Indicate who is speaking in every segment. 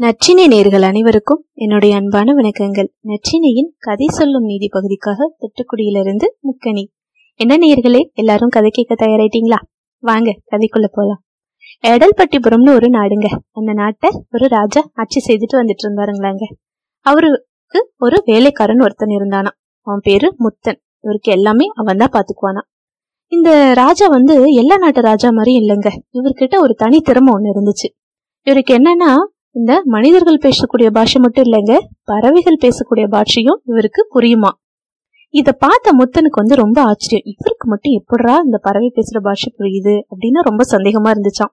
Speaker 1: நற்றினை நேர்கள் அனைவருக்கும் என்னுடைய அன்பான வணக்கங்கள். நற்றினையின் கதை சொல்லும் நீதி பகுதிக்காக திட்டுக்குடியிலிருந்து முக்கணி என்ன நேர்களே எல்லாரும் கதை கேட்க தயாராயிட்டீங்களா? வாங்க கதைக்குள்ள போலாம். எடல்பட்டிபுரம்னு ஒரு நாடுங்க. அந்த நாட்டை ஒரு ராஜா ஆட்சி செய்துட்டு வந்துட்டு இருந்தாருங்களாங்க. அவருக்கு ஒரு வேலைக்காரன் ஒருத்தன் இருந்தானா அவன் பேரு முத்தன். இவருக்கு எல்லாமே அவன் தான் பாத்துக்குவானா இந்த ராஜா வந்து எல்லா நாட்டு ராஜா மாதிரி இல்லைங்க. இவர்கிட்ட ஒரு தனித்திறமை ஒண்ணு இருந்துச்சு. இவருக்கு என்னன்னா இந்த மனிதர்கள் பேசக்கூடிய பாஷை மட்டும் இல்லைங்க பறவைகள் பேசக்கூடிய பாஷையும் இவருக்கு புரியுமா? இதை பார்த்த முத்தனுக்கு வந்து ரொம்ப ஆச்சரியம். இவருக்கு மட்டும் எப்படா இந்த பறவை பேசுற பாஷை புரியுது அப்படின்னு ரொம்ப சந்தேகமா இருந்துச்சான்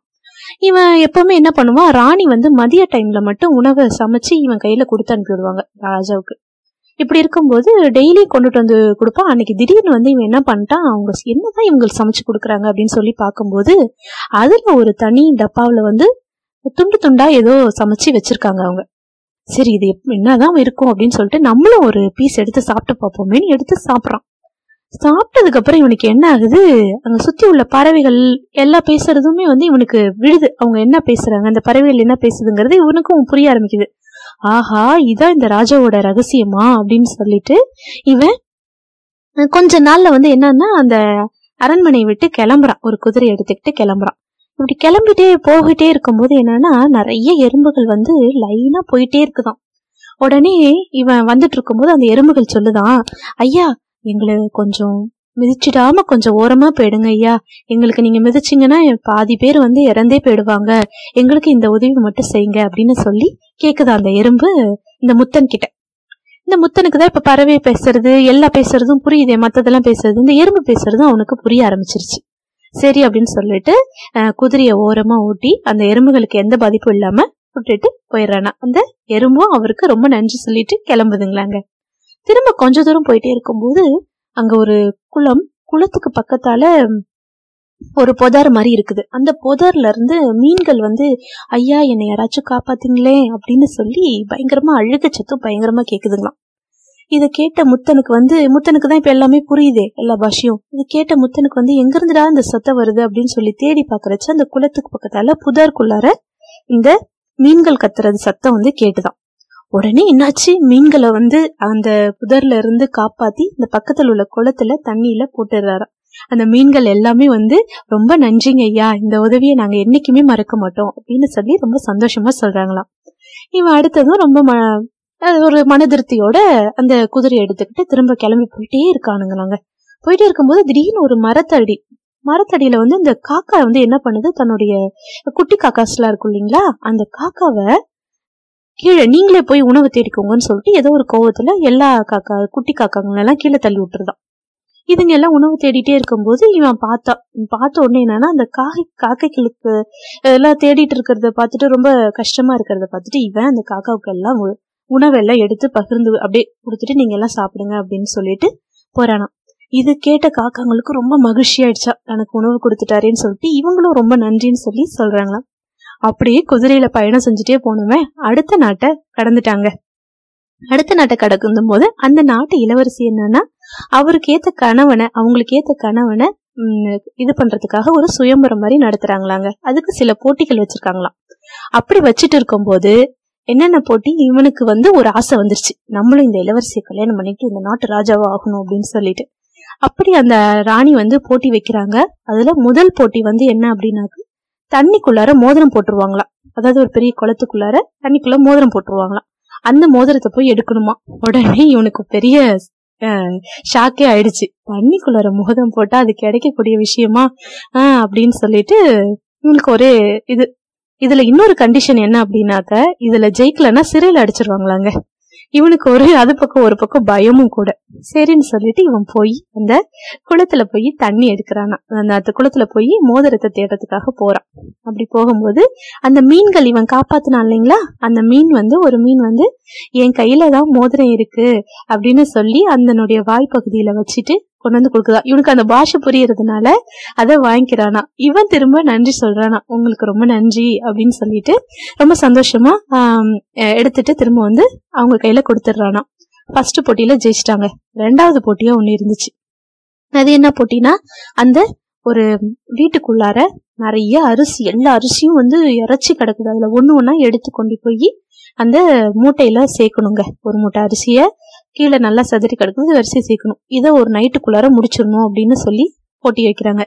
Speaker 1: இவன் எப்பவுமே என்ன பண்ணுவான்? ராணி வந்து மதிய டைம்ல மட்டும் உணவை சமைச்சு இவன் கையில கொடுத்து அனுப்பி விடுவாங்க ராஜாவுக்கு. இப்படி இருக்கும்போது டெய்லி கொண்டுட்டு வந்து கொடுப்பான். அன்னைக்கு திடீர்னு வந்து இவன் என்ன பண்ணிட்டான்? அவங்க என்னதான் இவங்களுக்கு சமைச்சு கொடுக்குறாங்க அப்படின்னு சொல்லி பார்க்கும்போது அதுல ஒரு தனி டப்பாவில் வந்து துண்டு துண்டா ஏதோ சமைச்சு வச்சிருக்காங்க அவங்க. சரி இது என்னதான் இருக்கும் அப்படின்னு சொல்லிட்டு நம்மளும் ஒரு பீஸ் எடுத்து சாப்பிட்டு பார்ப்போமேனு எடுத்து சாப்பிட்றான். சாப்பிட்டதுக்கு அப்புறம் இவனுக்கு என்ன ஆகுது? அங்க சுத்தி உள்ள பறவைகள் எல்லா பேசுறதுமே வந்து இவனுக்கு விழுது. அவங்க என்ன பேசுறாங்க? அந்த பறவைகள் என்ன பேசுதுங்கிறது இவனுக்கும் புரிய ஆரம்பிக்குது. ஆஹா இதான் இந்த ராஜாவோட ரகசியமா? அப்படின்னு சொல்லிட்டு இவன் கொஞ்ச நாள்ல வந்து என்னன்னா அந்த அரண்மனையை விட்டு கிளம்புறான். ஒரு குதிரை எடுத்துக்கிட்டு கிளம்புறான். இப்படி கிளம்பிட்டே போகிட்டே இருக்கும்போது என்னன்னா நிறைய எறும்புகள் வந்து லைனா போயிட்டே இருக்குதான் உடனே இவன் வந்துட்டு இருக்கும்போது அந்த எறும்புகள் சொல்லுதான் ஐயா எங்களை கொஞ்சம் மிதிச்சிடாம கொஞ்சம் ஓரமா போயிடுங்க ஐயா. எங்களுக்கு நீங்க மிதிச்சிங்கன்னா பாதி பேர் வந்து இறந்தே போயிடுவாங்க. எங்களுக்கு இந்த உதவி மட்டும் செய்யுங்க அப்படின்னு சொல்லி கேக்குதா அந்த எறும்பு இந்த முத்தன் கிட்ட. இந்த முத்தனுக்கு தான் இப்ப பறவை பேசுறது எல்லா பேசுறதும் புரியுதே மத்ததெல்லாம் பேசுறது இந்த எறும்பு பேசுறதும் அவனுக்கு புரிய ஆரம்பிச்சிருச்சு. சரி அப்படின்னு சொல்லிட்டு குதிரையை ஓரமா ஓட்டி அந்த எறும்புகளுக்கு எந்த பாதிப்பும் இல்லாம விட்டுட்டு போயிடுறானா. அந்த எறும்பும் அவருக்கு ரொம்ப நன்றி சொல்லிட்டு கிளம்புதுங்களாங்க. திரும்ப கொஞ்ச தூரம் போயிட்டே இருக்கும்போது அங்க ஒரு குளம் குளத்துக்கு பக்கத்தால ஒரு புதார் மாதிரி இருக்குது. அந்த புதார்ல இருந்து மீன்கள் வந்து ஐயா என்னை யாராச்சும் காப்பாத்துங்களேன் அப்படின்னு சொல்லி பயங்கரமா அழுக சத்தம் பயங்கரமா கேக்குதுங்களாம். இதை கேட்ட முத்தனுக்கு வந்து முத்தனுக்கு தான் இப்ப எல்லாமே புரியுதே எல்லா பாஷையும். இது கேட்ட முத்தனுக்கு வந்து எங்க இருந்துடா இந்த சத்தம் வருது அப்படின்னு சொல்லி தேடி பாக்குறச்சு அந்த குளத்துக்கு பக்கத்தால புதருக்குள்ளார இந்த மீன்கள் கத்துறது சத்தம் வந்து கேட்டுதான். உடனே என்னாச்சு? மீன்களை வந்து அந்த புதர்ல இருந்து காப்பாத்தி இந்த பக்கத்துல உள்ள குளத்துல தண்ணியில போட்டுடுறாரு அந்த மீன்கள் எல்லாமே வந்து ரொம்ப நன்றிங்க ஐயா இந்த உதவியை நாங்க என்னைக்குமே மறக்க மாட்டோம் அப்படின்னு சொல்லி ரொம்ப சந்தோஷமா சொல்றாங்களாம். இவன் அடுத்ததும் ரொம்ப ஒரு மனதிருப்தியோட அந்த குதிரையை எடுத்துக்கிட்டு திரும்ப கிளம்பி போயிட்டே இருக்கானுங்களாங்க போயிட்டே இருக்கும்போது திடீர்னு ஒரு மரத்தடி மரத்தடியில வந்து இந்த காக்கா வந்து என்ன பண்ணுது? தன்னுடைய குட்டி காக்காஸ் எல்லாம் இருக்கும் இல்லைங்களா? அந்த காக்காவை கீழே நீங்களே போய் உணவு தேடிக்கோங்கன்னு சொல்லிட்டு ஏதோ ஒரு கோவத்துல எல்லா காக்கா குட்டி காக்காங்களெல்லாம் கீழே தள்ளி விட்டுருதான். இதுங்க எல்லாம் உணவு தேடிட்டே இருக்கும்போது இவன் பார்த்தா பார்த்த உடனே என்னன்னா அந்த காக்கை காக்கைகளுக்கு எல்லாம் தேடிட்டு இருக்கிறத பார்த்துட்டு ரொம்ப கஷ்டமா இருக்கிறத பார்த்துட்டு இவன் அந்த காக்காவுக்கு எல்லாம் உணவெல்லாம் எடுத்து பகிர்ந்து அப்படியே கொடுத்துட்டு நீங்க எல்லாம் சாப்பிடுங்க அப்படின்னு சொல்லிட்டு போறானா. இது கேட்ட காக்காங்களுக்கு ரொம்ப மகிழ்ச்சி ஆயிடுச்சா. தனக்கு உணவு கொடுத்துட்டாரேன்னு சொல்லிட்டு இவங்களும் ரொம்ப நன்றின்னு சொல்லி சொல்றாங்களாம். அப்படியே குதிரையில பயணம் செஞ்சுட்டே போனவன் அடுத்த நாட்டை கடந்துட்டாங்க. அடுத்த நாட்டை கடக்கும் போது அந்த நாட்டு இளவரசி என்னன்னா அவருக்கு ஏத்த கணவனை அவங்களுக்கு ஏத்த கணவனை இது பண்றதுக்காக ஒரு சுயம்பரம் மாதிரி நடத்துறாங்களாங்க. அதுக்கு சில போட்டிகள் வச்சிருக்காங்களாம். அப்படி வச்சுட்டு இருக்கும் போது என்னென்ன போட்டி இவனுக்கு வந்து ஒரு ஆசை வந்துருச்சு. நம்மளும் இந்த இளவரசியை கல்யாணம் பண்ணிட்டு இந்த நாட்டு ராஜாவா ஆகணும் அப்படின்னு சொல்லிட்டு. அப்படி அந்த ராணி வந்து போட்டி வைக்கிறாங்க. அதுல முதல் போட்டி வந்து என்ன அப்படின்னாக்க தண்ணிக்குள்ளார மோதிரம் போட்டுருவாங்களாம். அதாவது ஒரு பெரிய குளத்துக்குள்ளார தண்ணிக்குள்ள மோதிரம் போட்டுருவாங்களாம். அந்த மோதிரத்தை போய் எடுக்கணுமா? உடனே இவனுக்கு பெரிய ஷாக்கே ஆயிடுச்சு. தண்ணிக்குள்ளார மோதிரம் போட்டா அது கிடைக்கக்கூடிய விஷயமா? அப்படின்னு சொல்லிட்டு இவனுக்கு ஒரே இது. இதுல இன்னொரு கண்டிஷன் என்ன அப்படின்னாக்க இதுல ஜெயிக்கலன்னா சிறையில அடிச்சிருவாங்களாங்க. இவனுக்கு ஒரு அது பக்கம் ஒரு பக்கம் பயமும் கூட. சரின்னு சொல்லிட்டு இவன் போய் அந்த குளத்துல போய் தண்ணி எடுக்கிறானா. அந்த குளத்துல போய் மோதிரத்தை தேடுறதுக்காக போறான். அப்படி போகும்போது அந்த மீன்கள் இவன் காப்பாத்தினான் இல்லைங்களா? அந்த மீன் வந்து ஒரு மீன் வந்து என் கையில தான் மோதிரம் இருக்கு அப்படின்னு சொல்லி அந்தனுடைய வாய்ப்பகுதியில வச்சுட்டு கொண்டு வந்து கொடுக்குதா. இவனுக்கு அந்த பாஷை புரியறதுனால அதை வாங்கிக்கிறானா. இவன் திரும்ப நன்றி சொல்றானா. உங்களுக்கு ரொம்ப நன்றி அப்படின்னு சொல்லிட்டு ரொம்ப சந்தோஷமா எடுத்துட்டு திரும்ப வந்து அவங்க கையில கொடுத்துடுறானா. ஃபர்ஸ்ட் போட்டியில ஜெயிச்சிட்டாங்க. ரெண்டாவது போட்டியா ஒண்ணு இருந்துச்சு. அது என்ன போட்டினா அந்த ஒரு வீட்டுக்குள்ளார நிறைய அரிசி எல்லா அரிசியும் வந்து இறைச்சி கிடக்குது. அதில் ஒன்று ஒன்றா எடுத்து கொண்டு போய் அந்த மூட்டையில் சேர்க்கணுங்க. ஒரு மூட்டை அரிசியை கீழே நல்லா சதுரி கிடக்குது அரிசி சேர்க்கணும். இதை ஒரு நைட்டுக்குள்ளார முடிச்சிடணும் அப்படின்னு சொல்லி போட்டி வைக்கிறாங்க.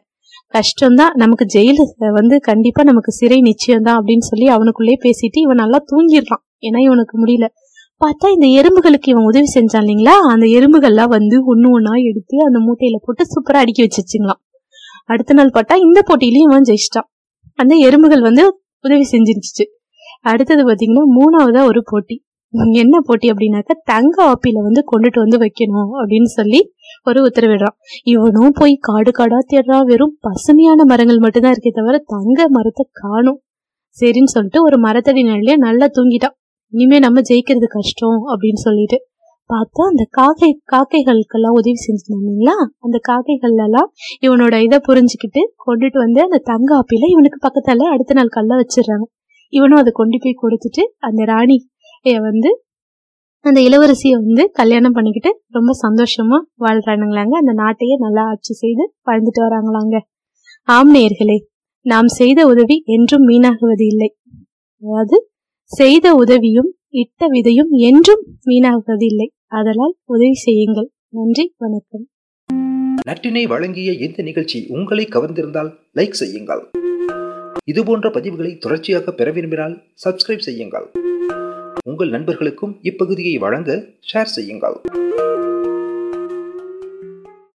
Speaker 1: கஷ்டம்தான். நமக்கு ஜெயிலு வந்து கண்டிப்பாக நமக்கு சிறை நிச்சயம் தான் அப்படின்னு சொல்லி அவனுக்குள்ளே பேசிட்டு இவன் நல்லா தூங்கிடுறான். ஏன்னா இவனுக்கு முடியல. பார்த்தா இந்த எறும்புகளுக்கு இவன் உதவி செஞ்சான் இல்லைங்களா? அந்த எறும்புகள்லாம் வந்து ஒன்று ஒன்றா எடுத்து அந்த மூட்டையில் போட்டு சூப்பராக அடுக்கி வச்சிருச்சுங்களாம். அடுத்த நாள் பார்த்தா இந்த போட்டியிலையும் இவன் ஜெயிச்சிட்டான். அந்த எறும்புகள் வந்து உதவி செஞ்சிருச்சு அடுத்தது பார்த்தீங்கன்னா மூணாவதா ஒரு போட்டி. என்ன போட்டி அப்படின்னாக்கா தங்க ஆப்பில வந்து கொண்டுட்டு வந்து வைக்கணும் அப்படின்னு சொல்லி ஒரு உத்தரவிடுறான். இவனும் போய் காடு காடா தேடுறான் வெறும் பசுமையான மரங்கள் மட்டும்தான் இருக்கே தவிர தங்க மரத்தை காணும். சரின்னு சொல்லிட்டு ஒரு மரத்தடி நிலையில நல்லா தூங்கிட்டான். இனிமே நம்ம ஜெயிக்கிறது கஷ்டம் அப்படின்னு சொல்லிட்டு. பார்த்தா அந்த காக்கை காக்கைகளுக்கெல்லாம் உதவி செஞ்சிருந்தாங்க இல்லைங்களா? அந்த காக்கைகள் எல்லாம் இவனோட இதை புரிஞ்சுக்கிட்டு கொண்டுட்டு வந்து அந்த தங்க ஆப்பில இவனுக்கு பக்கத்தால அடுத்த நாள் கல்ல வச்சிடுறாங்க. இவனும் அதை கொண்டு போய் கொடுத்துட்டு அந்த ராணி வந்து அந்த இளவரசியை வந்து கல்யாணம் பண்ணிக்கிட்டு ரொம்ப சந்தோஷமா வாழ்றானுங்களாங்க. அந்த நாட்டையே நல்லா ஆட்சி செய்து வாழ்ந்துட்டு வராங்களாங்க. ஆம் நேர்களே நாம் செய்த உதவி என்றும் மீனாகுவது இல்லை. அதாவது செய்த உதவியும் இட்ட விதையும் என்றும் வீணாகுவதில்லை அதனால் உதவி செய்யுங்கள். நன்றி வணக்கம்.
Speaker 2: நட்டினை வழங்கிய இந்த நிகழ்ச்சி உங்களை கவர்ந்திருந்தால் லைக் செய்யுங்கள். இதுபோன்ற பதிவுகளை தொடர்ச்சியாக பெற விரும்பினால் சப்ஸ்கிரைப் செய்யுங்கள். உங்கள் நண்பர்களுக்கும் இப்பகுதியை வழங்க ஷேர் செய்யுங்கள்.